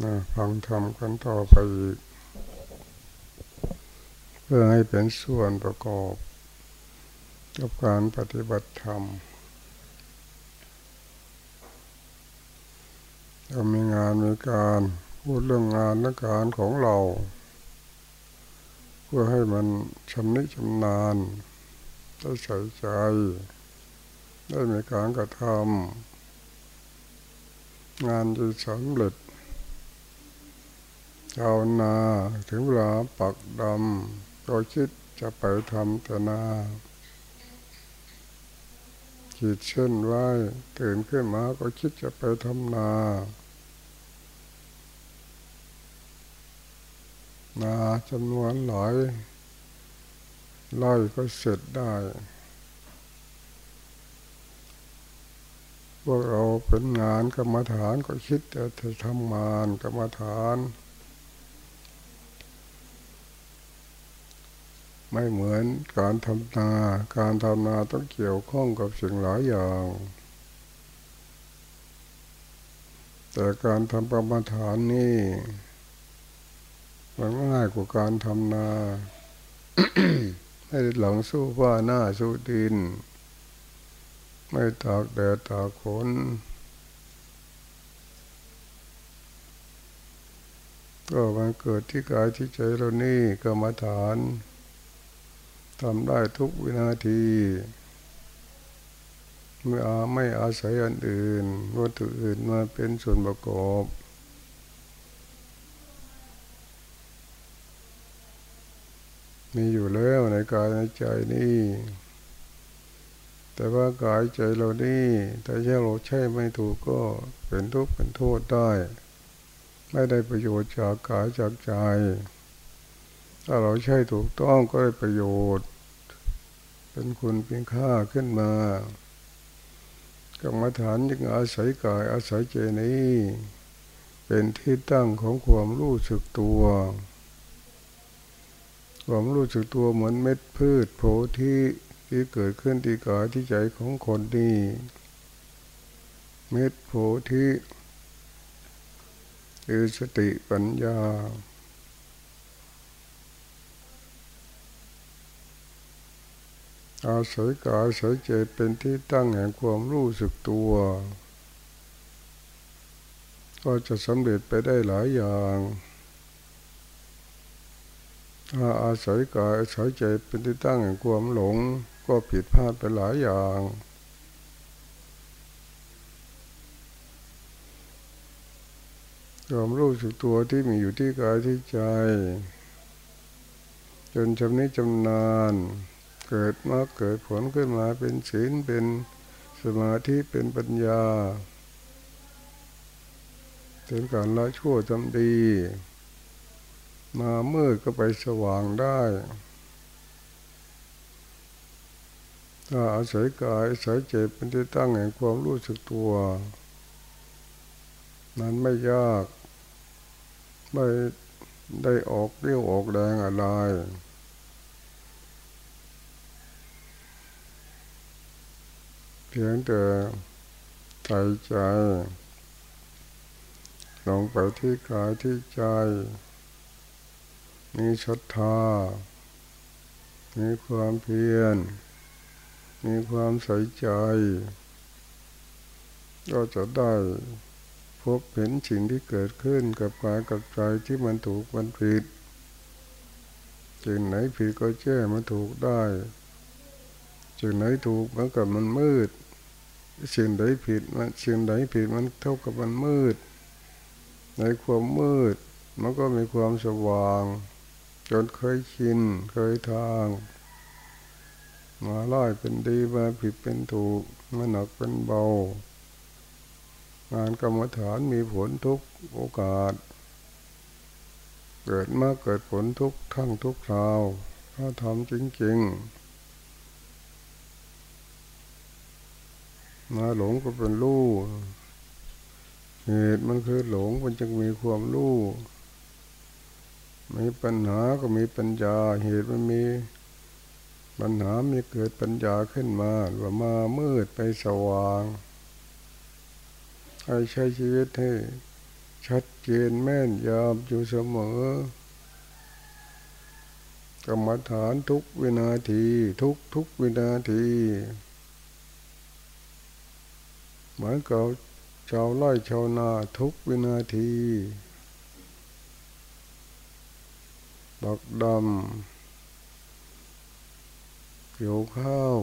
นะฟังธรรมกันต่อไปอีก เพื่อให้เป็นส่วนประกอบ กับการปฏิบัติธรรมเรามีงานมีการพูดเรื่องงานและการของเรา เพื่อให้มันชำนิชำนาญได้ใส่ใจ ได้มีการกระทำงานจะสำเร็จ ชาวนาถึงเวลาปักดำก็คิดจะไปทำแต่นาขีดเช่นไว้ตื่นขึ้นมาก็คิดจะไปทำนา นาจำนวนหลายไล่ก็เสร็จได้พวกเราเป็นงานกรรมฐานก็คิดจะทำงานกรรมฐาน ไม่เหมือนการทำนา การทำนาต้องเกี่ยวข้องกับสิ่งหลายอย่าง แต่การทำประมฐานนี่มันง่ายกว่าการทำนาไม่หลังสู้ว่าหน้าสู้ดิน ไม่ตากแดดตากฝนก็มันเกิดที่กายที่ใจเรานี่กรรมฐาน ทำได้ทุกวินาทีไม่อาไม่อาศัยอันอื่นวัตถุอื่นมาเป็นส่วนประกอบมีอยู่แล้วในกายในใจนี่ แต่ว่ากายใจเรานี่แต่ถ้าเราใช่ไม่ถูกก็เป็นทุกข์เป็นโทษได้ ไม่ได้ประโยชน์จากกายจากใจ ถ้าเราใช่ถูกต้องก็ได้ประโยชน์ เป็นคุณเป็นค่าขึ้นมากรรมฐานยังอาศัยกายอาศัยใจนี้ เป็นที่ตั้งของความรู้สึกตัว ความรู้สึกตัวเหมือนเม็ดพืชโพธิที่เกิดขึ้นที่กายที่ใจของคนนี้เม็ดโพธิคือสติปัญญา อาศัยกายอาศัยใจเป็นที่ตั้งแห่งความรู้สึกตัว ก็จะสำเร็จไปได้หลายอย่างถ้าอาศัยกายอาศัยใจเป็นที่ตั้งแห่งความหลง ก็ผิดพลาดไปหลายอย่างความรู้สึกตัวที่มีอยู่ที่กายที่ใจ จนชำนิชำนาญ เกิดมาเกิดผลขึ้นมาเป็นศีลเป็นสมาธิเป็นปัญญาถึงการละชั่วทำดี มาเมื่อก็ไปสว่างได้ ถ้าอาศัยกายอาศัยเจ็บเป็นที่ตั้งแห่งความรู้สึกตัว นั้นไม่ยาก ไม่ได้ออกเรี่ยวออกแรงอะไร พียงแต่ใส่ใจลงไปที่กายที่ใจ มีศรัทธา มีความเพียร มีความใส่ใจ ก็จะได้พบเห็นสิ่งที่เกิดขึ้นกับกายกับใจที่มันถูกมันผิดสิ่งไหนผิดก็แก้มันถูกได้สิ่งไหนถูกมันกับมันมืด สิ่งใดผิดมันสิ่งใดผิดมันเท่ากับมันมืด ในความมืด มันก็มีความสว่าง จนเคยชินเคยทาง มาล่อยเป็นดีมาผิดเป็นถูกมาหนักเป็นเบา งานกรรมฐานมีผลทุกโอกาส เกิดมาเกิดผลทุกทั้งทุกคราว ถ้าทำจริงๆ มาหลงก็เป็นรู้เหตุมันคือหลงมันจึงมีความรู้มีปัญหาก็มีปัญญา เหตุมันมีปัญหามีเกิดปัญญาขึ้นมาว่ามามืดไปสว่างให้ใช้ชีวิตให้ ชัดเจนแม่นยำอยู่เสมอกรรมฐานทุกวินาที ทุกทุกวินาที เหมือนกับชาวไร่ชาวนาทุกวินาที บักดำเกี่ยวข้าว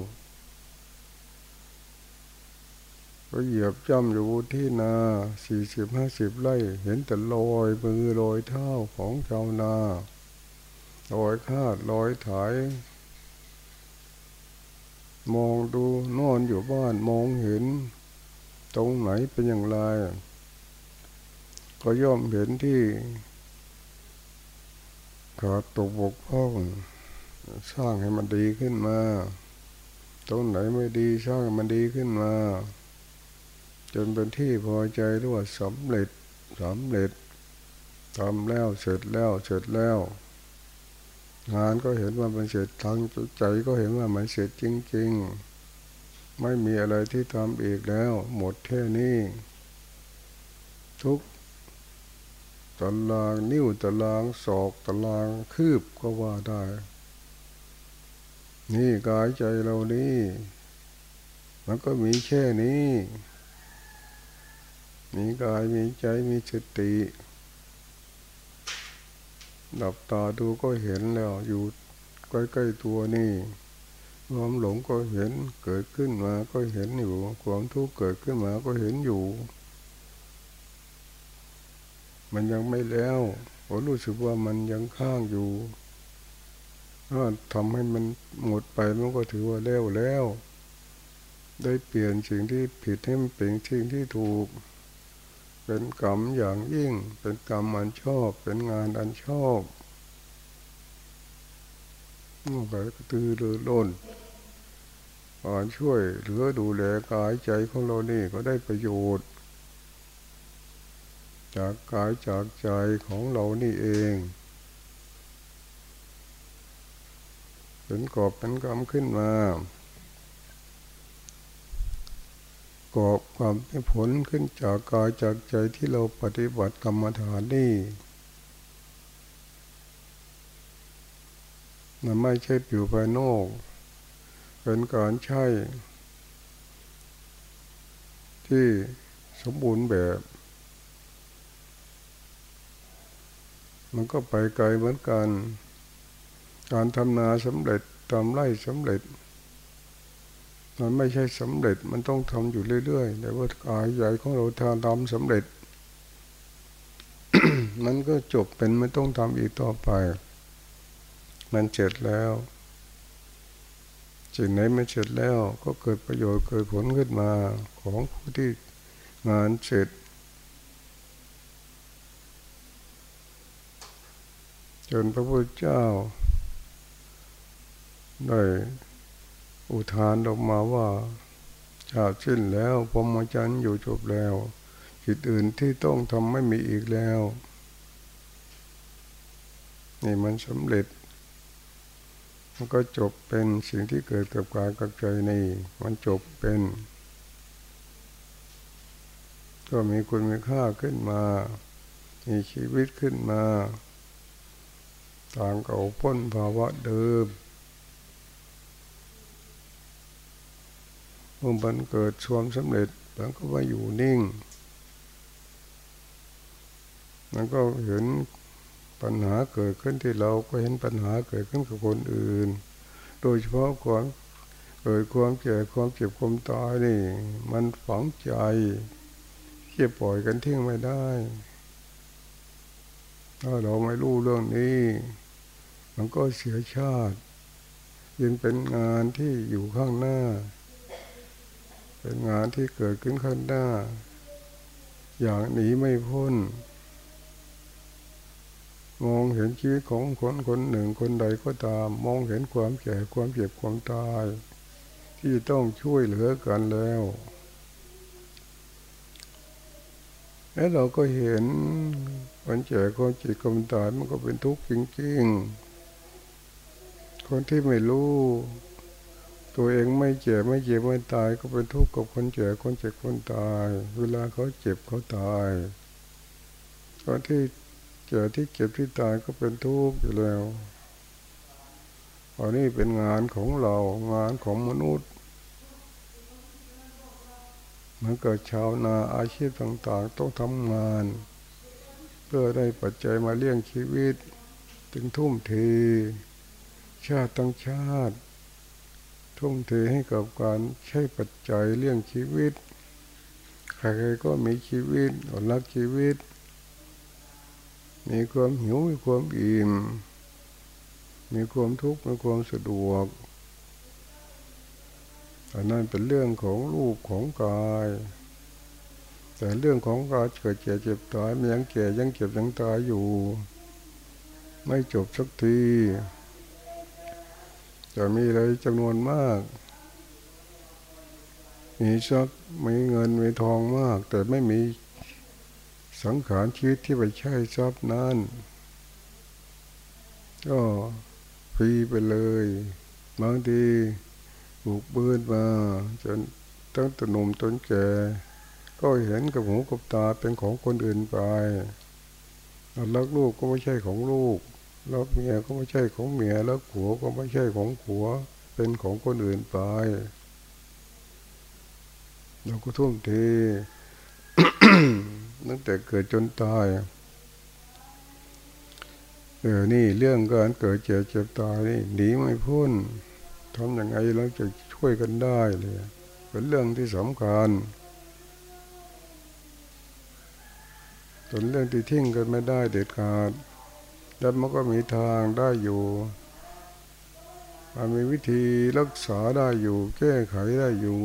ก็เหยียบจ้ำอยู่ที่นาสี่สิบห้าสิบไร่ เห็นแต่ลอยมือลอยเท้าของชาวนาลอยคาดลอยถ่ายมองดูนอนอยู่บ้านมองเห็น ตรงไหนเป็นอย่างไร ก็ย่อมเห็นที่ขาดตกบกพร่อง สร้างให้มันดีขึ้นมา ตรงไหนไม่ดีสร้างให้มันดีขึ้นมา จนเป็นที่พอใจหรือว่าสำเร็จสำเร็จทำแล้วเสร็จแล้วเสร็จแล้ว งานก็เห็นว่ามันเสร็จทางใจก็เห็นว่ามันเสร็จจริง ๆ ไม่มีอะไรที่ทำอีกแล้ว หมดแค่นี้ ทุกตารางนิ้วตารางศอกตารางคืบก็ว่าได้ นี่กายใจเรานี่มันก็มีแค่นี้ มีกายมีใจมีสติหลับตาดูก็เห็นแล้วอยู่ใกล้ๆตัวนี่ ความหลงก็เห็นเกิดขึ้นมาก็เห็นอยู่ ความทุกข์เกิดขึ้นมาก็เห็นอยู่ มันยังไม่แล้วผมรู้สึกว่ามันยังข้างอยู่ถ้าทำให้มันหมดไปมันก็ถือว่าแล้วแล้ว ได้เปลี่ยนสิ่งที่ผิดให้มันเป็นสิ่งที่ถูก เป็นกรรมอย่างยิ่ง เป็นกรรมอันชอบ เป็นงานอันชอบมื่อไปตือรือร้น การช่วยเหลือดูแลกายใจของเรานี่ก็ได้ประโยชน์ จากกายจากใจของเรานี่เองเป็นกอบเป็นกรรมขึ้นมากอบความผลขึ้นจากกายจากใจที่เราปฏิบัติกรรมฐานนี่มันไม่ใช่อยู่ภายนอก เป็นการใช้ ที่สมบูรณ์แบบ มันก็ไปไกลเหมือนกัน การทำนาสำเร็จทำไร่สำเร็จ มันไม่ใช่สำเร็จมันต้องทำอยู่เรื่อยๆแต่ว่ากายใหญ่ของเราทำทำสำเร็จ มันก็จบเป็นไม่ต้องทำอีกต่อไป มันเสร็จแล้ว สิ่งไหนมันเสร็จแล้วก็เกิดประโยชน์เกิดผลขึ้นมาของผู้ที่งานเสร็จจนพระพุทธเจ้าได้อุทานออกมาว่าชาสิ้นแล้วพรหมจรรย์อยู่จบแล้วจิตอื่นที่ต้องทำไม่มีอีกแล้ว นี่มันสำเร็จ มันก็จบเป็นสิ่งที่เกิดกับกายกับใจนี่มันจบเป็น ก็มีคุณมีค่าขึ้นมา มีชีวิตขึ้นมา ต่างก่าพ้นภาวะเดิมเมื่อมันเกิดชวมสำเร็จมันก็ว่าอยู่นิ่ง มันก็เห็น ปัญหาเกิดขึ้นที่เราก็เห็นปัญหาเกิดขึ้นกับคนอื่น โดยเฉพาะความเกิดความแก่ความเจ็บความตายนี่ มันฝังใจที่ปล่อยกันทิ้งไม่ได้ ถ้าเราไม่รู้เรื่องนี้ มันก็เสียชาติยังเป็นงานที่อยู่ข้างหน้า เป็นงานที่เกิดขึ้นข้างหน้า อย่างหนีไม่พ้น มองเห็นชีวิตของคนคนหนึ่งคนใดก็ตาม มองเห็นความแก่ความเจ็บความตาย ที่ต้องช่วยเหลือกันแล้ว แล้วเราก็เห็นคนแก่คนเจ็บคนตายมันก็เป็นทุกข์จริงๆ คนที่ไม่รู้ ตัวเองไม่เจ็บไม่เจ็บไม่ตาย ก็เป็นทุกข์กับคนเจ็บคนเจ็บคนตาย เวลาเขาเจ็บเขาตายก็ที่ เกิดที่เก็บที่ตายก็เป็นทุกข์อยู่แล้วอันนี้เป็นงานของเรางานของมนุษย์เมันเกิดชาวนาอาชีพต่างๆต้องทำงาน เพื่อได้ปัจจัยมาเลี้ยงชีวิต ถึงทุ่มเทชาติตั้งชาติ ทุ่มเทให้กับการใช้ปัจจัยเลี้ยงชีวิต ใครๆก็มีชีวิตรักชีวิต มีความหิวมีความอิ่มมีความทุกข์มีความสะดวกอันนั้นเป็นเรื่องของรูปของกาย แต่เรื่องของกายเกิดเจ็บเจ็บตายมันยังแก่ยังเจ็บยังตายอยู่ ไม่จบสักทีจะมีอะไรจำนวนมาก มีทรัพย์มีเงินมีทองมาก แต่ไม่มี สังขารชีวิตที่ไปใช้ทรัพย์นั้น ก็ฟรีไปเลยบางทีบุกบืนมาจนตั้งแต่หนุ่มจนแก่ ก็เห็นกับหูกับตาเป็นของคนอื่นไปรักลูกก็ไม่ใช่ของลูกรักเมียก็ไม่ใช่ของเมียรักผัวก็ไม่ใช่ของผัว เป็นของคนอื่นไป เราก็ทุ่มเท ตั้งแต่เกิดจนตายเออนี่เรื่องการเกิดเจ็บเจ็บตายนี่หนีไม่พ้นทำยังไงเราจะช่วยกันได้เลย เป็นเรื่องที่สำคัญเป็นเรื่องที่ทิ้งกันไม่ได้เด็ดขาดแล้วมันก็มีทางได้อยู่มันมีวิธีรักษาได้อยู่ แก้ไขได้อยู่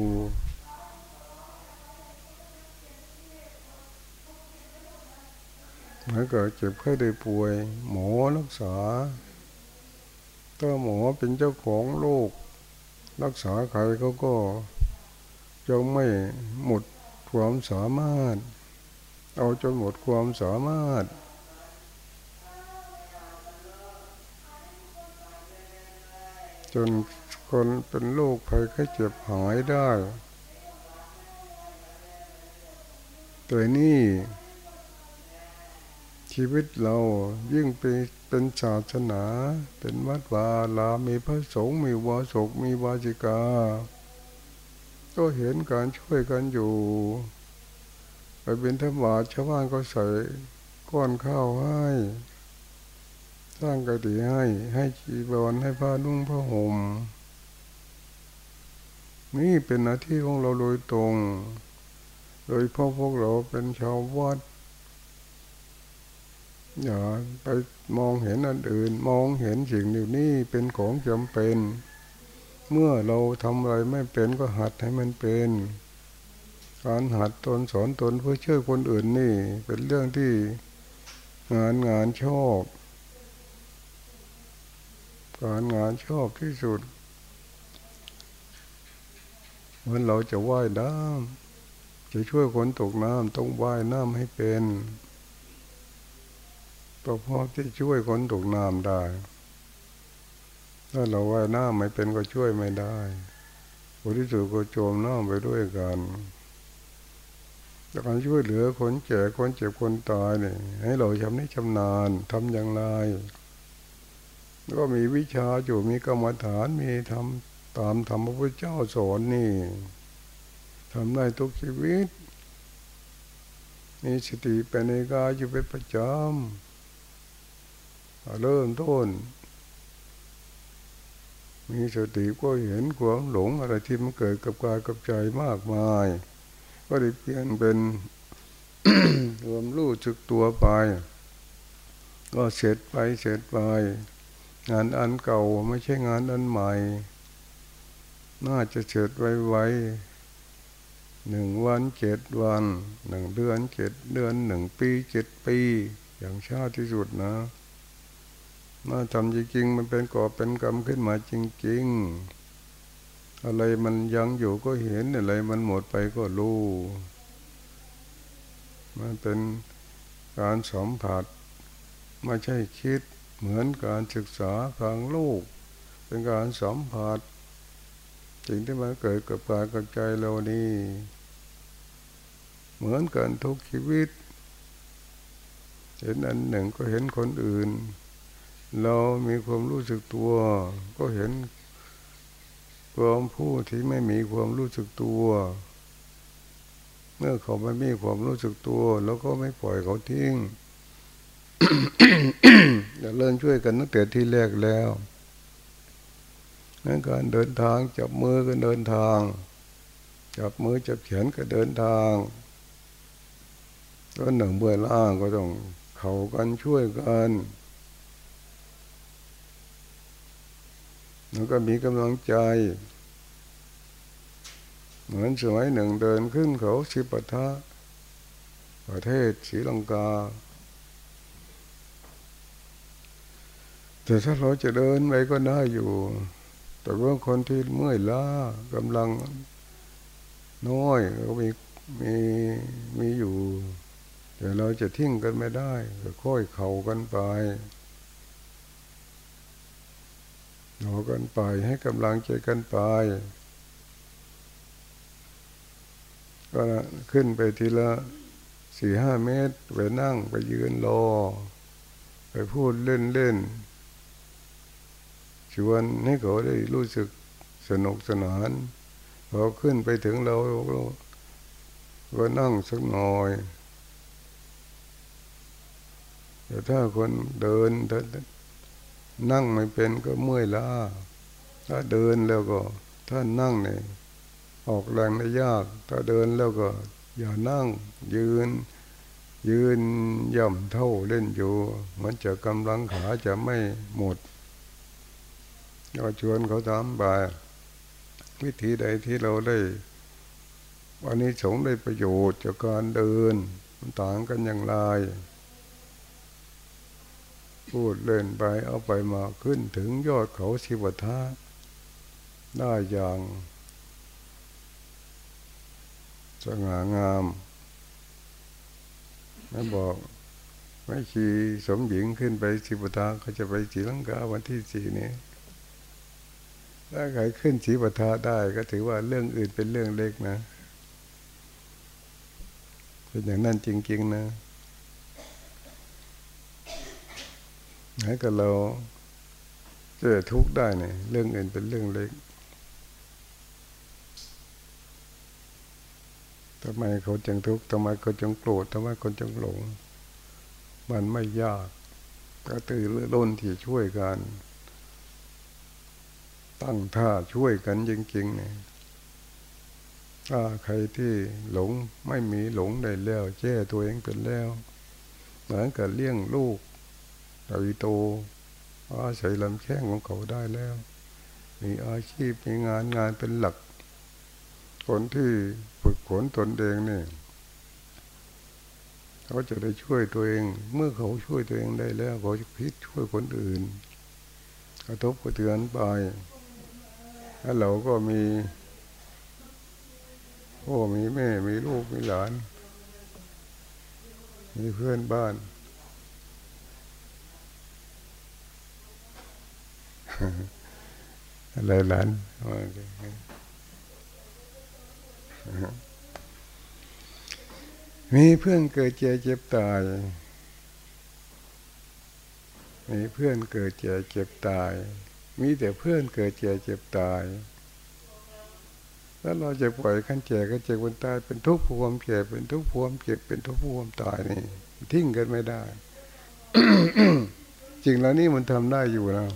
เมื่อเกิดเจ็บไข้ได้ป่วย หมอรักษาถ้าหมอเป็นเจ้าของโรครักษาใครเขาก็จะไม่หมดความสามารถ เอาจนหมดความสามารถ จนคนเป็นโรคภัยไข้เจ็บหายได้ แตัวนี้ ชีวิตเรายิ่งเป็นเป็นศาสนา เป็นวัดวาลามีพระสงฆ์มีวาสกมีวาจิกา ก็เห็นการช่วยกันอยู่ ไปเป็นธรรมะชาวบ้านก็ใส่ก้อนข้าวให้ สร้างกติให้ให้จีบอลให้ผ้านุ่งผ้าห่มนี่เป็นหน้าที่ของเราโดยตรง โดยพ่อพวกเราเป็นชาววัด อย่าไปมองเห็นอันอื่น มองเห็นสิ่งนี้นี่เป็นของจำเป็น เมื่อเราทำอะไรไม่เป็นก็หัดให้มันเป็น การหัดตนสอนตนเพื่อช่วยคนอื่นนี่ เป็นเรื่องที่งานงานชอบ การงานชอบที่สุดเหมือนเราจะว่ายน้ำจะช่วยคนตกน้ำต้องว่ายน้ำให้เป็น ก็พอที่ช่วยคนตกน้ำได้ ถ้าเราว่ายน้ำไม่เป็นก็ช่วยไม่ได้ผลที่สุดก็จมน้ำไปด้วยกันการช่วยเหลือคนแก่คนเจ็บคนตายเนี่ยให้เราชำนิชำนาญทำอย่างไรก็มีวิชาอยู่มีกรรมฐานมีทำตามธรรมพระพุทธเจ้าสอนนี่ทำได้ทุกชีวิตมีสติเป็นในกายอยู่เป็นประจำ เริ่มต้น มีสติก็เห็นความหลงอะไรที่มันเกิดกับกายกับใจมากมาย ก็ได้เปลี่ยนเป็นรวมรู้จึกตัวไป ก็เสร็จไปเสร็จไป งานอันเก่าไม่ใช่งานอันใหม่ น่าจะเสร็จไวๆหนึ่งวันเจ็ดวันหนึ่งเดือนเจ็ดเดือนหนึ่งปีเจ็ดปี อย่างชาติที่สุดนะ มาทำจริงๆมันเป็นก่อเป็นกรรมขึ้นมาจริง ๆ อะไรมันยังอยู่ก็เห็นอะไรมันหมดไปก็รู้มันเป็นการสัมผัสไม่ใช่คิดเหมือนการศึกษาทางโลก เป็นการสัมผัสสิ่งที่มันเกิดกับกายกับใจเรานี่เหมือนกันทุกชีวิต เห็นอันหนึ่งก็เห็นคนอื่น เรามีความรู้สึกตัว ก็เห็นความผู้ที่ไม่มีความรู้สึกตัว เมื่อเขาไม่มีความรู้สึกตัว แล้วก็ไม่ปล่อยเขาทิ้งจะเริ่มช่วยกันตั้งแต่ที่แรกแล้วนั่นการเดินทางจับมือกันเดินทาง จับมือจับแขนก็เดินทางต้นหนึ่งเบื่อล่างก็ต้องเขากันช่วยกัน แล้วก็มีกำลังใจ เหมือนสมัยหนึ่งเดินขึ้นเขาสิปทะประเทศศรีลังกา แต่ถ้าเราจะเดินไปก็ได้อยู่ แต่ว่าคนที่เมื่อยล้ากำลังน้อยก็มีมีมีอยู่ แต่เราจะทิ้งกันไม่ได้ก็ค่อยเข่ากันไป หนอกันไปให้กำลังใจกันไป ก็ขึ้นไปทีละสี่ห้าเมตร ไปนั่งไปยืนรอ ไปพูดเล่นเล่นชวนให้เขาได้รู้สึกสนุกสนานพอขึ้นไปถึงเราก็นั่งสักหน่อยแต่ถ้าคนเดินถ้า นั่งไม่เป็นก็เมื่อยล้าถ้าเดินแล้วก็ ถ้านั่งเนี่ยออกแรงได้ยาก ถ้าเดินแล้วก็ อย่านั่ง ยืน ยืนย่ำเท่าเล่นอยู่มันจะกำลังขาจะไม่หมดก็ชวนเขาทำไปวิธีใดที่เราได้วันนี้สงได้ประโยชน์จากการเดินมันต่างกันอย่างไร พูดเล่นไปเอาไปมาขึ้นถึงยอดเขาชิวทาได้อย่างสง่างามไม่บอกไม่ขี่สมหญิงขึ้นไปชิวทาเขาจะไปสีลังกาวันที่สี่นี้ถ้าใครขึ้นสีปทาได้ก็ถือว่าเรื่องอื่นเป็นเรื่องเล็กนะ เป็นอย่างนั้นจริง ๆ นะ ให้กับเราเจะทุกข์ได้เนี่ยเรื่องอื่นเป็นเรื่องเล็กทำไมเขาจึงทุกข์ทำไมเขาจึงโกรธทำไมคนจึงหลง มันไม่ยาก ก็ตื่นร้นที่ช่วยกัน ตั้งท่าช่วยกันจริงๆเนี่ยถ้าใครที่หลงไม่มีหลงได้แล้วแก้ตัวเองเป็นแล้ว เหมือนกับเลี้ยงลูก ดาวิโตอาศัยลำแข้งของเขาได้แล้ว มีอาชีพมีงานงานเป็นหลัก คนที่ฝึกฝนตนเองนี่เขาจะได้ช่วยตัวเอง เมื่อเขาช่วยตัวเองได้แล้วเขาจะพิจช่วยคนอื่น กระทบกระเทือนไปแล้วเราก็มีพ่อมีแม่มีลูกมีหลาน มีเพื่อนบ้าน อะไรหลานมีเพื่อนเกิดเจ็บเจ็บตาย มีเพื่อนเกิดเจ็บเจ็บตาย มีแต่เพื่อนเกิดเจ็บเจ็บตาย แล้วเราจะปล่อยกันแก่กันเจ็บคนตายเป็นทุกข์ความแก่เป็นทุกข์ความเจ็บเป็นทุกข์ความตายนี่ทิ้งกันไม่ได้จริงแล้วนี่มันทำได้อยู่นะ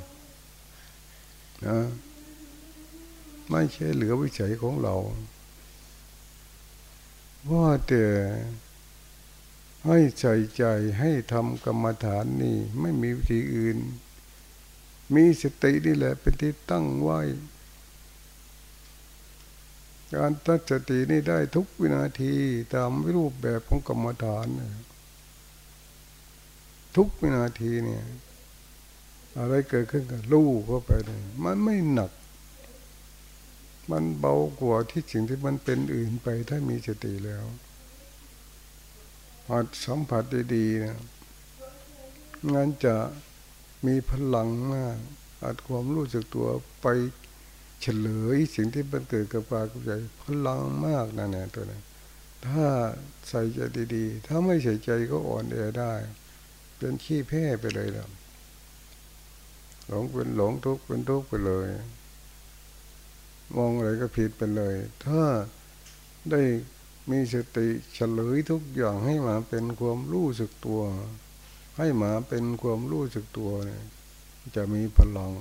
นะไม่ใช่เหลือวิสัยของเรา ว่าแต่ให้ใส่ใจให้ทำกรรมฐานนี่ ไม่มีวิธีอื่น มีสตินี่แหละเป็นที่ตั้งไว้ การตั้งสตินี่ได้ทุกวินาทีตามรูปแบบของกรรมฐาน ทุกวินาทีเนี่ย อะไรเกิดขึ้นกับลูกเข้าไปเลยมันไม่หนัก มันเบากว่าที่สิ่งที่มันเป็นอื่นไปถ้ามีสติแล้วหัดสัมผัสดีๆนะงั้นจะมีพลังมากอาจความรู้สึกตัวไปเฉลยสิ่งที่มันเกิดกับปากกับใจพลังมากนะเนี่ยตัวนี้ถ้าใส่ใจดีๆ ถ้าไม่ใส่ใจก็อ่อนแอได้ เป็นขี้แพ้ไปเลยแล้ว หลงเป็นหลงทุกข์เป็นทุกข์ไปเลย มองอะไรก็ผิดไปเลย ถ้าได้มีสติเฉลยทุกอย่างให้มาเป็นความรู้สึกตัว ให้มาเป็นความรู้สึกตัวเนี่ยจะมีพลัง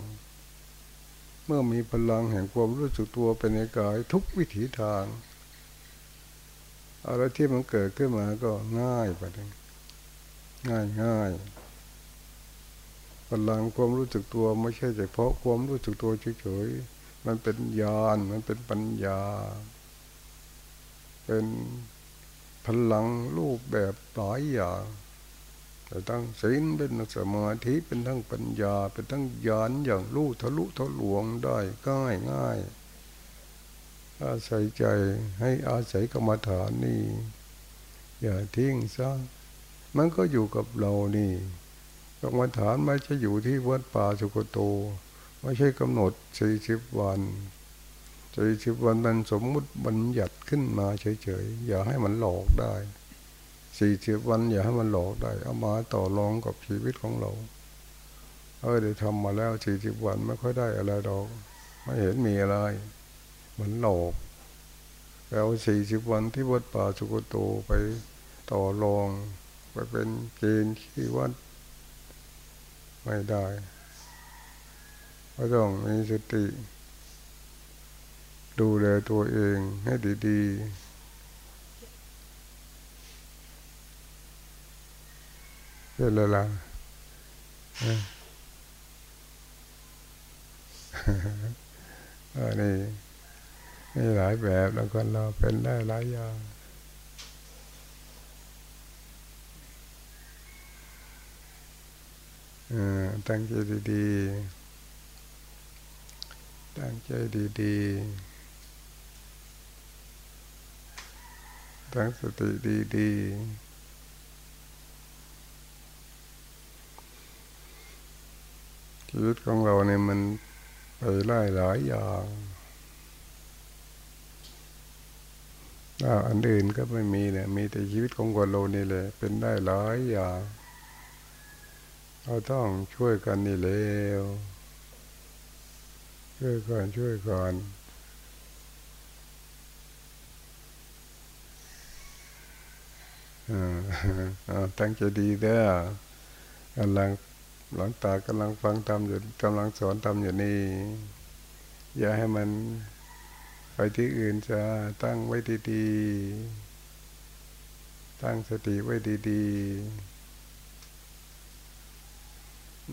เมื่อมีพลังแห่งความรู้สึกตัวเป็นในกายทุกวิถีทางอะไรที่มันเกิดขึ้นมาก็ง่ายไปเลยง่ายง่าย พลังความรู้สึกตัวไม่ใช่เฉพาะความรู้สึกตัวเฉยๆ มันเป็นญาณ มันเป็นปัญญา เป็นพลังรูปแบบหลายอย่างแต่ทั้งศีลเป็นสมาธิเป็นทั้งปัญญา เป็นทั้งญาณอย่างรู้ทะลุทะลวงได้ง่ายง่ายอาศัยใจให้อาศัยกรรมฐานนี่ อย่าทิ้งซะมันก็อยู่กับเรานี่ กรรมฐานไม่ใช่อยู่ที่วัดป่าสุกโต ไม่ใช่กำหนดสี่สิบวันสี่สิบวันนั้นสมมุติบัญญัติขึ้นมาเฉยๆ อย่าให้มันหลอกได้สี่สิบวันอย่าให้มันหลอกได้ เอามาต่อรองกับชีวิตของเราเออได้ทำมาแล้วสี่สิบวันไม่ค่อยได้อะไรดอกไม่เห็นมีอะไรเหมือนหลอกแล้วสี่สิบวันที่วัดป่าสุกโตไปต่อรอง ไปเป็นเกณฑ์ที่วัด ไม่ได้ก็ต้องมีสติ ดูแลตัวเองให้ดีๆเป็นไรล่ะอันนี้มีหลายแบบแล้วคนเราเป็นได้หลายอย่าง ตั้งใจดีๆ ตั้งใจดีๆ ตั้งสติดีๆชีวิตของเราเนี่ยมันไปไล่หลายอย่างถ้าอันอื่นก็ไม่มีเนี่ย มีแต่ชีวิตของคนเรานี่แหละ เป็นได้หลายอย่าง เราต้องช่วยกันนี่เลวช่วยกันช่วยกันอ่าตั้งใจดีเด้อกำลังหลังตากำลังฟังทำอยู่กำลังสอนทำอยู่นี่ อย่าให้มันไปที่อื่นจะตั้งไว้ดีๆ ตั้งสติไว้ดีๆ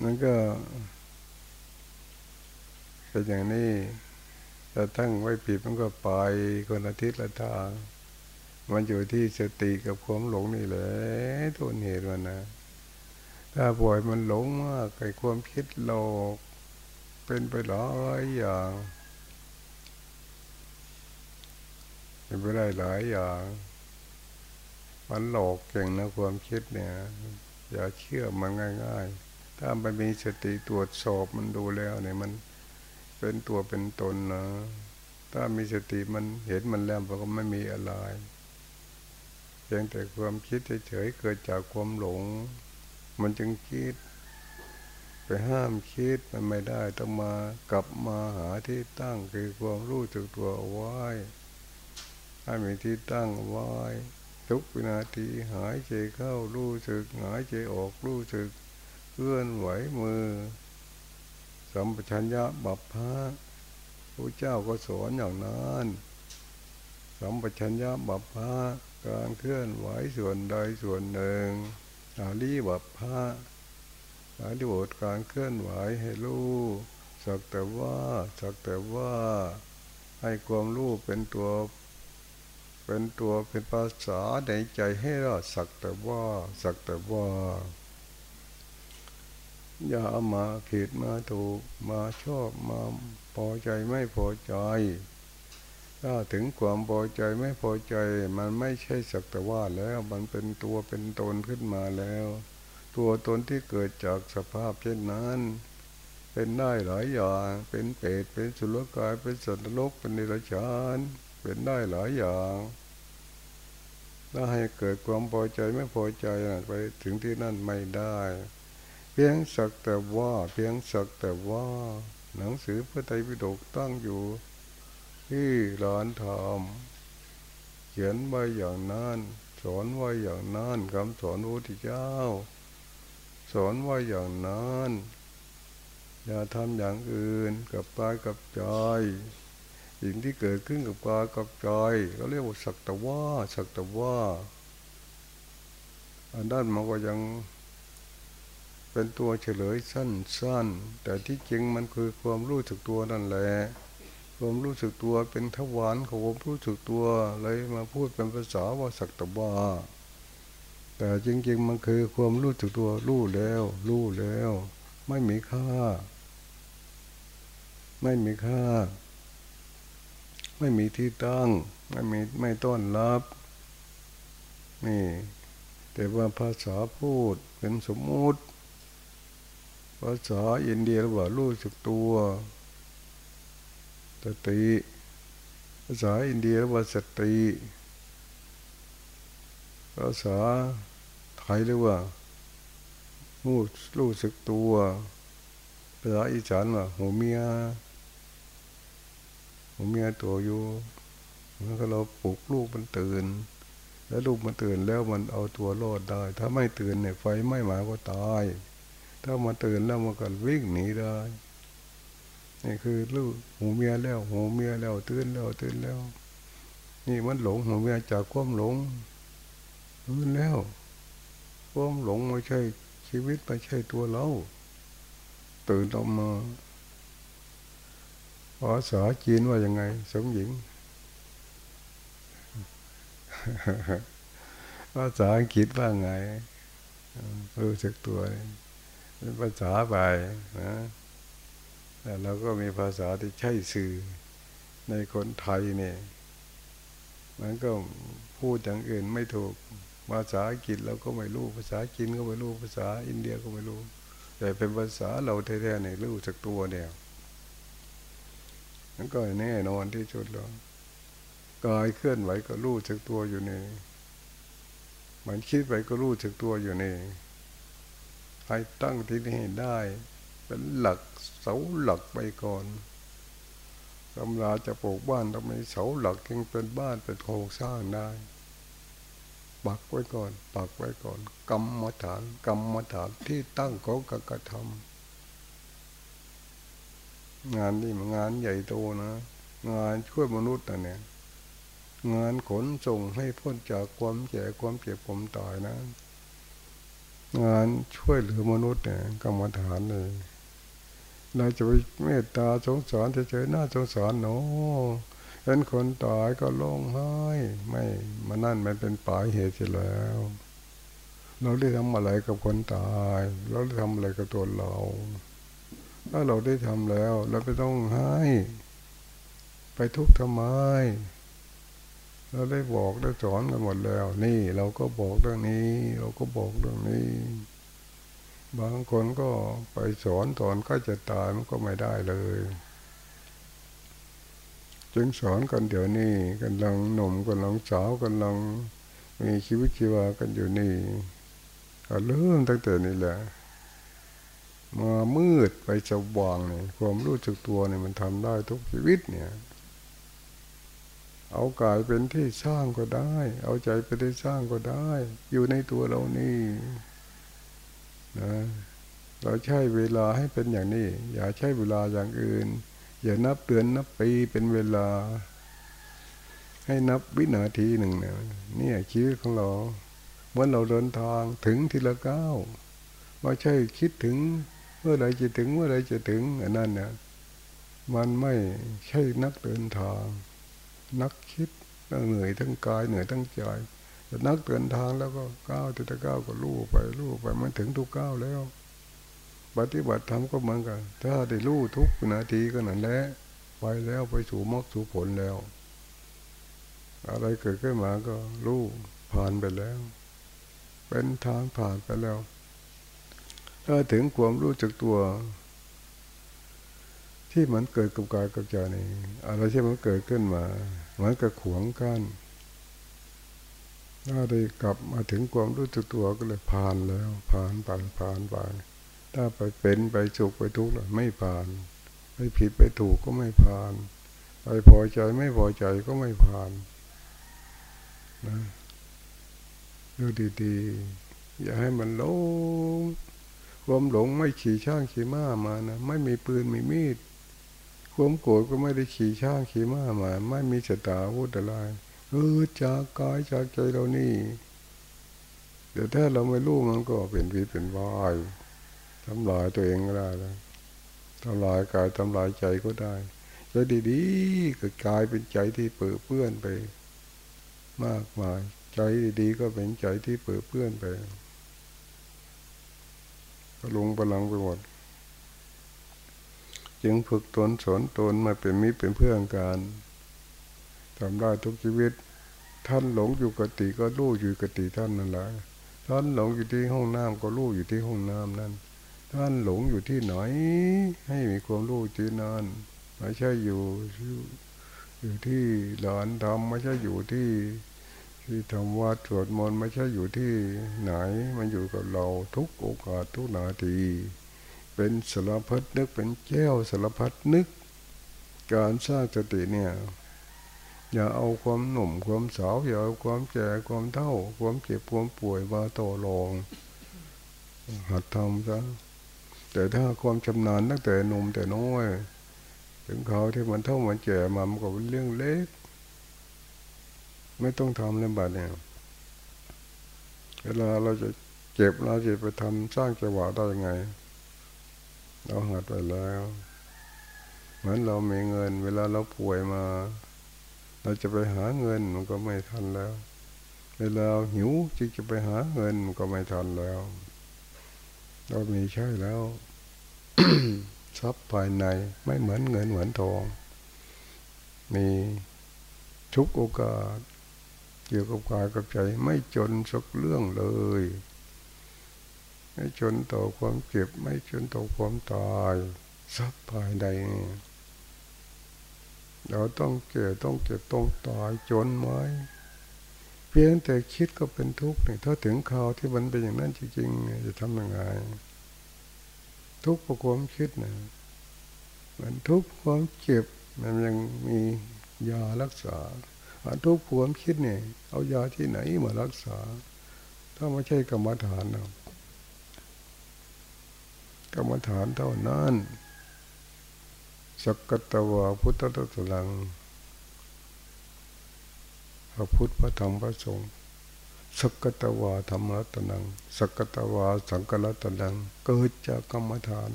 มันก็เป็นอย่างนี้ถ้าตั้งไว้ผิดมันก็ไปคนละทิศละทางมันอยู่ที่สติกับความหลงนี่แหละต้นเหตุมันนะถ้าปล่อยมันหลงมากไอ้ความคิดโลก เป็นไปหลายอย่างเป็นไปได้หลายอย่างมันหลอกเก่งนะความคิดเนี่ย อย่าเชื่อมันง่าย ๆ ถ้ามันมีสติตรวจสอบมันดูแล้วเนี่ยมันเป็นตัวเป็นตนนะถ้ามีสติมันเห็นมันแล้วมันก็ไม่มีอะไรเพียงแต่ความคิดเฉยๆเกิดจากความหลง มันจึงคิด ไปห้ามคิดมันไม่ได้ต้องมากลับมาหาที่ตั้งคือความรู้จักตัวเอาไว้ให้มีที่ตั้งไว้ทุกวินาทีหายใจเข้ารู้สึกหายใจออกรู้สึก เคลื่อนไหวมือ สัมปชัญญะบัพพะพระเจ้าก็สอนอย่างนั้น สัมปชัญญะบัพพะการเคลื่อนไหวส่วนใดส่วนหนึ่งอาลีบัพพะอาลีบทการเคลื่อนไหวให้รู้สักแต่ว่าสักแต่ว่า ให้ความรู้เป็นตัวเป็นตัวเป็นภาษาในใจให้เราสักแต่ว่า สักแต่ว่า อย่ามาผิดมาถูกมาชอบมาพอใจไม่พอใจ ถ้าถึงความพอใจไม่พอใจ มันไม่ใช่สักแต่ว่าแล้วมันเป็นตัวเป็นตนขึ้นมาแล้ว ตัวตนที่เกิดจากสภาพเช่นนั้น เป็นได้หลายอย่างเป็นเปรตเป็นสุรกายเป็นสัตว์โลกเป็นนิรชานเป็นได้หลายอย่างถ้าให้เกิดความพอใจไม่พอใจไปถึงที่นั่นไม่ได้ เพียงสักแต่ว่า เพียงสักแต่ว่า หนังสือพระไตรปิฎกตั้งอยู่ ที่ร้านธรรมเขียนไว้อย่างนั้นสอนไว้อย่างนั้นคำสอนพระพุทธเจ้า สอนไว้อย่างนั้นอย่าทำอย่างอื่นกับกายกับใจสิ่งที่เกิดขึ้นกับกายกับใจก็เรียกว่าสักแต่ว่าสักแต่ว่า อันด้านมันก็ยัง เป็นตัวเฉลยสั้นๆ แต่ที่จริงมันคือความรู้สึกตัวนั่นแหละความรู้สึกตัวเป็นทวารของความรู้สึกตัวเลยมาพูดเป็นภาษาว่าสักต่ว่าแต่จริง ๆ มันคือความรู้สึกตัวรู้แล้ว รู้แล้ว ไม่มีค่า ไม่มีค่า ไม่มีที่ตั้ง ไม่มีไม่ต้อนรับ นี่ แต่ว่าภาษาพูดเป็นสมมุติ ภาษาอินเดียเรียกว่ารู้สึกตัวสติภาษาอินเดียเรียกว่าสติภาษาไทยเรียกว่ารู้รู้สึกตัวภาษาอีสานว่าหูเมียหูเมียตัวอยู่แล้วก็เราปลุกลูกมันตื่น แล้วลูกมันตื่นแล้วมันเอาตัวรอดได้ ถ้าไม่ตื่นเนี่ยไฟไม่หมาก็ตาย ถ้ามันตื่นแล้วมันก็วิ่งหนีได้ นี่คือลูกหูเมียแล้วหูเมียแล้วตื่นแล้วตื่นแล้ว นี่มันหลงหูเมียจากความหลงตื่นแล้วความหลงไม่ใช่ชีวิตไม่ใช่ตัวเรา ตื่นออกมาภาษาจีนว่ายังไง สมหญิงภาษาอังกฤษว่าไงรู้สึกตัวเป็นภาษาไปนะแต่เราก็มีภาษาที่ใช่สื่อในคนไทยเนี่ยมันก็พูดอย่างอื่นไม่ถูก ภาษาอังกฤษเราก็ไม่รู้ ภาษาจีนก็ไม่รู้ ภาษาอินเดียก็ไม่รู้ แต่เป็นภาษาเราแท้ๆเนี่ยรู้จักตัวเนี่ยนั่นก็แน่นอนที่สุดแล้วกายเคลื่อนไหวก็รู้จักตัวอยู่นี่มันคิดไปก็รู้จักตัวอยู่นี่ ให้ตั้งที่นี่ได้ เป็นหลักเสาหลักไปก่อนตำราจะปลูกบ้านทำไมเสาหลักยังเป็นบ้านเป็นโครงสร้างได้ ปักไว้ก่อน ปักไว้ก่อน กรรมฐาน กรรมฐานที่ตั้งของกกระทำงานนี่มันงานใหญ่โตนะ งานช่วยมนุษย์นะเนี่ย งานขนส่งให้พ้นจากความแก่ความเจ็บความตายนะ งานช่วยเหลือมนุษย์เนี่ยกรรมฐานเลยเราจะไปเมตตาสงสารเฉยๆหน้าสงสารเนาะเห็นคนตายก็ร้องไห้ไม่มานั่นมันเป็นปลายเหตุเสียแล้ว เราได้ทำอะไรกับคนตาย เราได้ทำอะไรกับตัวเรา ถ้าเราได้ทำแล้ว เราไม่ต้องให้ ไปทุกข์ทำไม เราได้บอกได้สอนกันหมดแล้ว นี่เราก็บอกเรื่องนี้ เราก็บอกเรื่องนี้ บางคนก็ไปสอนตอนก็จะตายมันก็ไม่ได้เลย จึงสอนกันเดี๋ยวนี้กันลังหนุ่มกันลังสาวกันลัง มีชีวิตชีวากันอยู่นี่ก็เริ่มตั้งแต่นี้แหละมามืดไปสว่างเนี่ยความรู้จักตัวเนี่ยมันทำได้ทุกชีวิตเนี่ย เอากายเป็นที่สร้างก็ได้ เอาใจเป็นที่สร้างก็ได้ อยู่ในตัวเรานี่นะเราใช้เวลาให้เป็นอย่างนี้ อย่าใช้เวลาอย่างอื่น อย่านับเดือนนับปีเป็นเวลา ให้นับวินาทีหนึ่งเนี่ยนี่ชีวิตของเราเมื่อเราเดินทางถึงทีละก้าวไม่ใช่คิดถึงเมื่อไรจะถึงเมื่อไรจะถึงอันนั้นเนี่ยมันไม่ใช่นักเดินทาง นักคิดเหนื่อยทั้งกายเหนื่อยทั้งใจนักเดินทางแล้วก็ก้าวทีละก้าวก็ลู่ไปลู่ไปมันถึงทุกก้าวแล้ว ปฏิบัติธรรมก็เหมือนกัน ถ้าได้ลู่ทุกนาทีก็นั่นแหละไปแล้วไปสู่มรรคสู่ผลแล้ว อะไรเกิดขึ้นมาก็ลู่ผ่านไปแล้ว เป็นทางผ่านไปแล้ว ถ้าถึงความรู้จักตัว ที่มันเกิดกับกายกับใจนี่อะไรที่มันเกิดขึ้นมาเหมันก็ขวงกัน้นถ้าได้กลับมาถึงความรู้สึกตัวก็เลยผ่านแล้ว ผ่านไปผ่านไปถ้าไปเป็นไปสุขไปทุกข์ไม่ผ่าน ไปผิดไปถูกก็ไม่ผ่าน ไปพอใจไม่พอใจก็ไม่ผ่านนะดูดีๆ อย่าให้มันหลงความหลงไม่ขี่ช่างขี่ม้ามานะ ไม่มีปืนมีมีด ความโกรธก็ไม่ได้ขี่ช่างขี่ม้ามา ไม่มีสตาวุธอะไรเออจากกายจากใจเรานี่เดี๋ยวถ้าเราไม่รู้มันก็เป็นวิเป็นวายทำลายตัวเองก็ได้แล้วทำลายกายทำลายใจก็ได้ใจดีๆก็กลายเป็นใจที่เปื้อเปื้อนไป มากมาย ใจดีๆก็เป็นใจที่เปื้อเปื้อนไปก็ลงพลังไปหมด จึงฝึกตนสอนตนมาเป็นมิตรเป็นเพื่อนกันทำได้ทุกชีวิต ท่านหลงอยู่กติก็รู้อยู่กติท่านนั่นแหละท่านหลงอยู่ที่ห้องน้ำก็รู้อยู่ที่ห้องน้ำนั่น ท่านหลงอยู่ที่ไหน ให้มีความรู้ที่นั่นไม่ใช่อยู่อยู่ที่หลานทำไม่ใช่อยู่ที่ ที่ทำวัดสวดมนต์ไม่ใช่อยู่ที่ไหน มันอยู่กับเราทุกโอกาสทุกนาที เป็นสารพัดนึกเป็นแก้วสารพัดนึก การสร้างสติเนี่ย อย่าเอาความหนุ่มความสาวอย่าเอาความแก่ความเท่า ความเจ็บความป่วยมาต่อรอง หัดทำซะแต่ถ้าความชำนาญตั้งแต่หนุ่มแต่น้อย ถึงเขาที่มันเท่ามันแก่มามันก็เป็นเรื่องเล็ก ไม่ต้องทำเรื่องบาดเนี่ยเวลาเราจะเก็บเราจะไปทำสร้างจังหวะได้ยังไง เราหัดไปแล้ว เหมือนเรามีเงิน เวลาเราป่วยมา เราจะไปหาเงินมันก็ไม่ทันแล้ว เวลาหิวจึงจะไปหาเงินมันก็ไม่ทันแล้ว เรามีใช่แล้วทรัพย์ภายในไม่เหมือนเงินเหมือนทอง มีทุกโอกาส เกี่ยวกับกายกับใจไม่จนสักเรื่องเลย ไม่จนต่อความเจ็บ ไม่จนต่อความตายสักภายใดเราต้องเก่ต้องเจ็บต้องตายจนไหมเพียงแต่คิดก็เป็นทุกข์เนี่ยถ้าถึงข่าวที่มันเป็นอย่างนั้นจริงๆจะทำยังไงทุกข์เพราะความคิดนะมันทุกข์ความเจ็บมันยังมียารักษาทุกข์ความคิดเนี่ยเอายาที่ไหนมารักษา ถ้าไม่ใช่กรรมฐานนะ กรรมฐานเท่านั้น สักกตวาพุทธตตลังพระพุทธพระธรรมพระสงฆ์สักกตวาธรรมรัตนัง สักกตวาสังกรัตนัง เกิดจากกรรมฐาน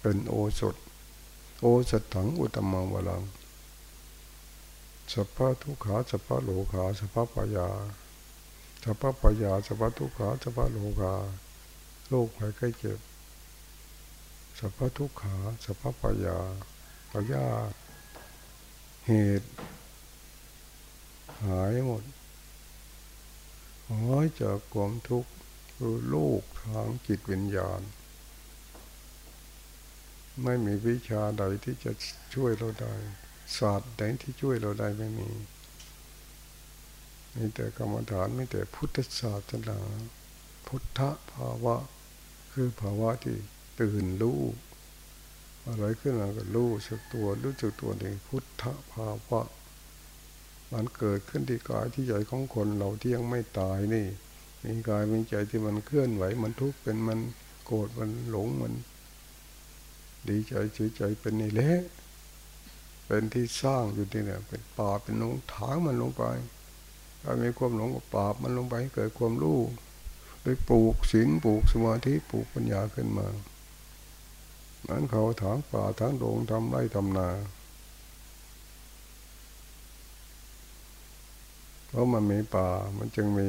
เป็นโอสถ โอสถังอุตมังวลังสภาทุขาสภาโลขาสภาปยาสภาปยาสภาทุขาสภาโลกาโรคภัยไข้เจ็บ สภาทุกขาสภาปยาปยาเหตุ หายหมดหายจากความทุกข์คือโลกทางจิตวิญญาณ ไม่มีวิชาใดที่จะช่วยเราได้ศาสตร์ใดที่ช่วยเราได้ไม่มีมีแต่กรรมฐานมีแต่พุทธศาสนาพุทธภาวะ คือภาวะที่ ตื่นรู้อะไรขึ้นมาก็รู้สึกตัวรู้สึกตัวเองพุทธภาวะมันเกิดขึ้นที่กายที่ใจของคนเราที่ยังไม่ตายนี่ มีกายมีใจที่มันเคลื่อนไหว มันทุกข์เป็นมันโกรธมันหลงมัน ดีใจเฉยใจเป็นนี่แหละเป็นที่สร้างอยู่ที่เนี่ยเป็นป่าเป็นหลงถางมันลงไปถ้ามีความหลงก็ปราบมันลงไปเกิดความรู้โดยปลูกศีลปลูกสมาธิปลูกปัญญาขึ้นมา นั้นเขาถางป่าถางโดงทำไร่ทำนาเพราะมันมีป่ามันจึงมี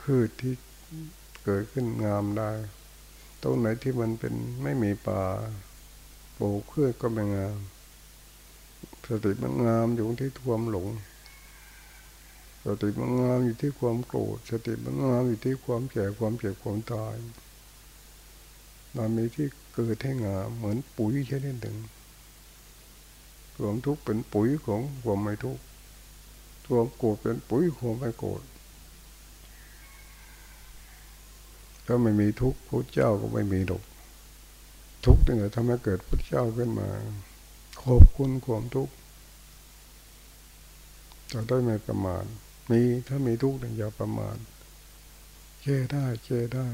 พืชที่เกิดขึ้นงามได้ ตรงไหนที่มันเป็นไม่มีป่าปลูกพืชก็ไม่งามสติมันงามอยู่ที่ความหลง สติมันงามอยู่ที่ความโกรธ สติมันงามอยู่ที่ความแก่ความเจ็บความตาย มันมีที่เกิดให้งามเหมือนปุ๋ยแค่นี้หนึ่งความทุกข์เป็นปุ๋ยของความไม่ทุกข์ความโกรธเป็นปุ๋ยความไม่โกรธถ้าไม่มีทุกข์พระเจ้าก็ไม่มีหรอกทุกข์นี่แหละทำให้เกิดพระเจ้าขึ้นมาขอบคุณความทุกข์จะได้ไม่ประมาทมีถ้ามีทุกข์อย่าประมาทเจได้เจได้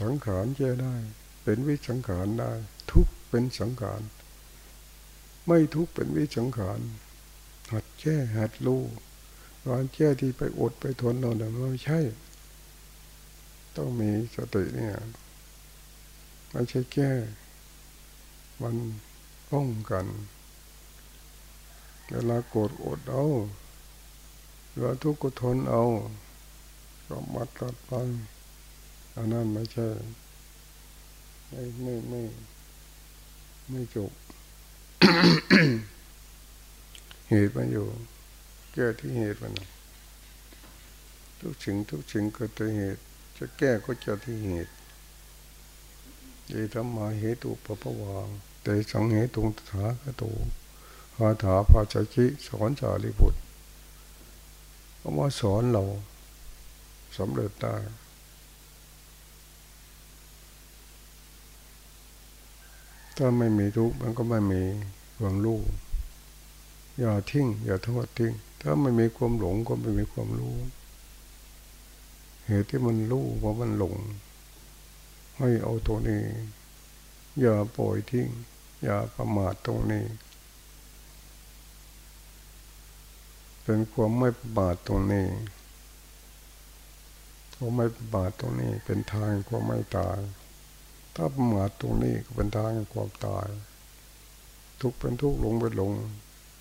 สังขารเจได้ เป็นวิสังขารได้ ทุกเป็นสังขาร ไม่ทุกเป็นวิสังขาร หัดแก้หัดรู้การแก้ที่ไปอดไปทนเราเนี่ยไม่ใช่ ต้องมีสติเนี่ยไม่ใช่แก้ มันป้องกัน เวลาโกรธอดเอาเวลาทุกข์ก็ทนเอาก็มัดกัดไป อันนั้นไม่ใช่ ไม่ไม่ไม่ไม่จบเหตุมันอยู่แก้ที่เหตุมันทุกสิ่งทุกสิ่งเกิดจากเหตุ จะแก้ก็จะที่เหตุเยธรรมาเหตุปปวางแต่สังเหตุตถาคโตคาถาภาชชิสอนจาริบุตรก็มาสอนเราสำเร็จได้ ถ้าไม่มีทุกข์มันก็ไม่มีความรู้อย่าทิ้ง อย่าทอดทิ้ง ถ้าไม่มีความหลงก็ไม่มีความรู้ เหตุที่มันรู้เพราะมันหลง ให้เอาตัวนี้ อย่าปล่อยทิ้ง อย่าประมาทตรงนี้ เป็นความไม่ประมาทตรงนี้ความไม่ประมาทตรงนี้ เป็นทางความไม่ตาย ถ้าประมาทตรงนี้ก็เป็นทางความตาย ทุกเป็นทุกหลงเป็นหลง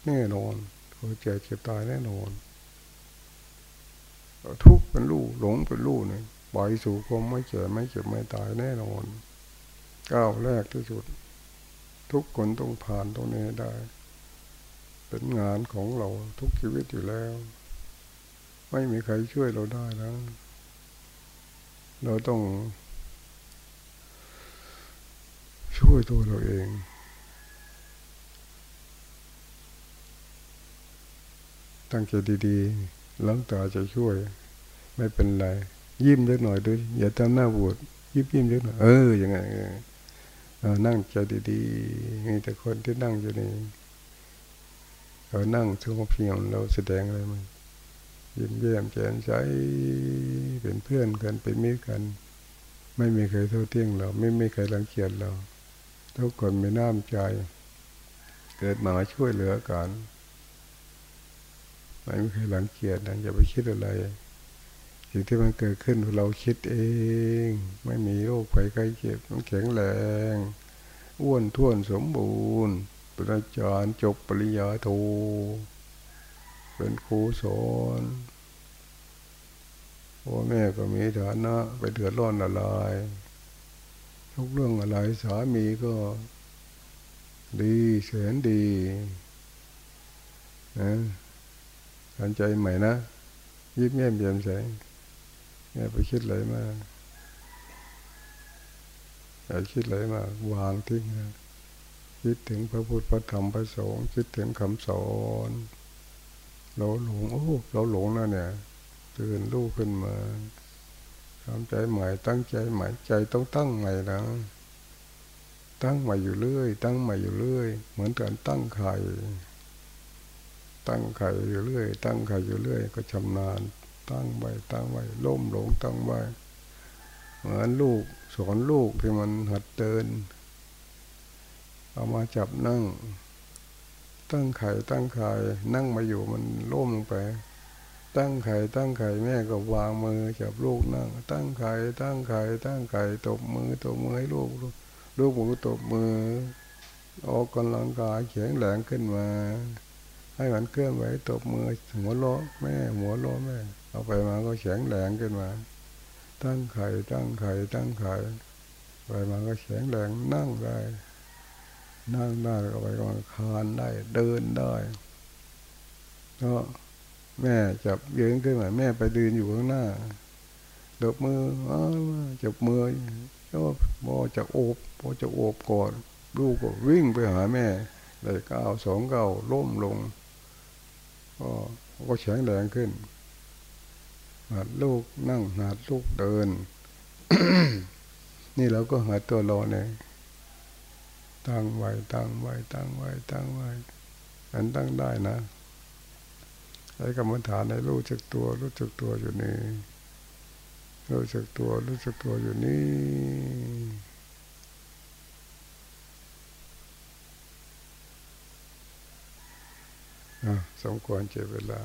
แน่นอนเกิดเจ็บเจ็บตายแน่นอน ทุกเป็นลูกหลงเป็นลูกเนี่ยไปสู่ความไม่เจ็บไม่เจ็บไม่ตายแน่นอนก้าวแรกที่สุด ทุกคนต้องผ่านตรงนี้ได้ เป็นงานของเราทุกชีวิตอยู่แล้ว ไม่มีใครช่วยเราได้แล้วเราต้อง ช่วยตัวเราเองตั้งใจดีๆล้างตาจะช่วย ไม่เป็นไร ยิ้มเล็กหน่อยด้วย อย่าทำหน้าบวดยิ้มยิ้มเล็กหน่อย เอออย่างไงนั่งใจดีๆมีแต่คนที่นั่งอยู่นี่เรานั่งสงเพียงเราแสดงอะไรมันยิ้มเยี่ยมแจ่มใสเป็นเพื่อนกันเป็นมิตรกัน ไม่มีใครเท่าเที่ยงเรา ไม่มีใครรังเกียจเรา ทุกคนมีน้ำใจ เกิดมาช่วยเหลือกันไม่มีใครหลังเกียจนะอย่าไปคิดอะไรสิ่งที่มันเกิดขึ้นเราคิดเอง ไม่มีโรคภัยไข้เจ็บมันแข็งแรง อ้วนท้วนสมบูรณ์เป็นอาจารย์จบปริญญาโทเป็นครูสอนพ่อแม่ก็มีฐานะไปเดือดร้อนอะไร ทุกเรื่องอะไรสามีก็ดีเสียนดีนะทันใจใหม่นะยิ้มแย้มแจ่มใสอย่าไปคิดอะไรมาอย่าคิดอะไรมาวางทิ้งนะคิดถึงพระพุทธพระธรรมพระสงฆ์คิดถึงคำสอนเราหลงโอ้เราหลงแล้วเนี่ยตื่นรู้ขึ้นมา ทำใจใหม่ ตั้งใจใหม่ใจต้องตั้งใหม่นะตั้งใหม่อยู่เรื่อย ตั้งใหม่อยู่เรื่อย เหมือนการตั้งไข่ตั้งไข่อยู่เรื่อย ตั้งไข่อยู่เรื่อย ก็ชำนาญ ตั้งไว้ตั้งไว้ล้มหลงตั้งไว้เหมือนลูกสอนลูกที่มันหัดเดิน เอามาจับนั่ง ตั้งไข่ตั้งไข่นั่งมาอยู่มันล้มลงไป ตั้งไข่ตั้งไข่แม่ก็วางมือจับลูกนั่ง ตั้งไข่ตั้งไข่ตั้งไข่ตบมือตบมือให้ลูกลูกหมือตบมือ ออกกำลังกายแข็งแรงขึ้นมา ให้มันเคลื่อนไหวตบมือหัวล้อแม่หัวล้อแม่ เอาไปมาก็แข็งแรงขึ้นมา ตั้งไข่ตั้งไข่ตั้งไข่ไปมาก็แข็งแรงนั่งได้ นั่งได้ก็ไปก็คานได้เดินได้ก็ แม่จับยืนขึ้นมาแม่ไปดืนอยู่ข้างหน้าดบมือจับมือก็พอจะโอบพอจะโอบกอนลูกก็วิ่งไปหาแม่เลยก้าวสองก้าวล้มลง ก็ก็แข็งแรงขึ้นหัดลูกนั่งหัดลูกเดิน นี่เราก็หัดตัวราเนี่ยตั้งไว้ตั้งไว้ตั้งไว้ตั้งไว้อันตั้งได้นะ ใช้กรรมฐานในรู้จักตัว รู้จักตัวอยู่นี่รู้จักตัวรู้จักตัวอยู่นี่สมควรเจ็บเวลา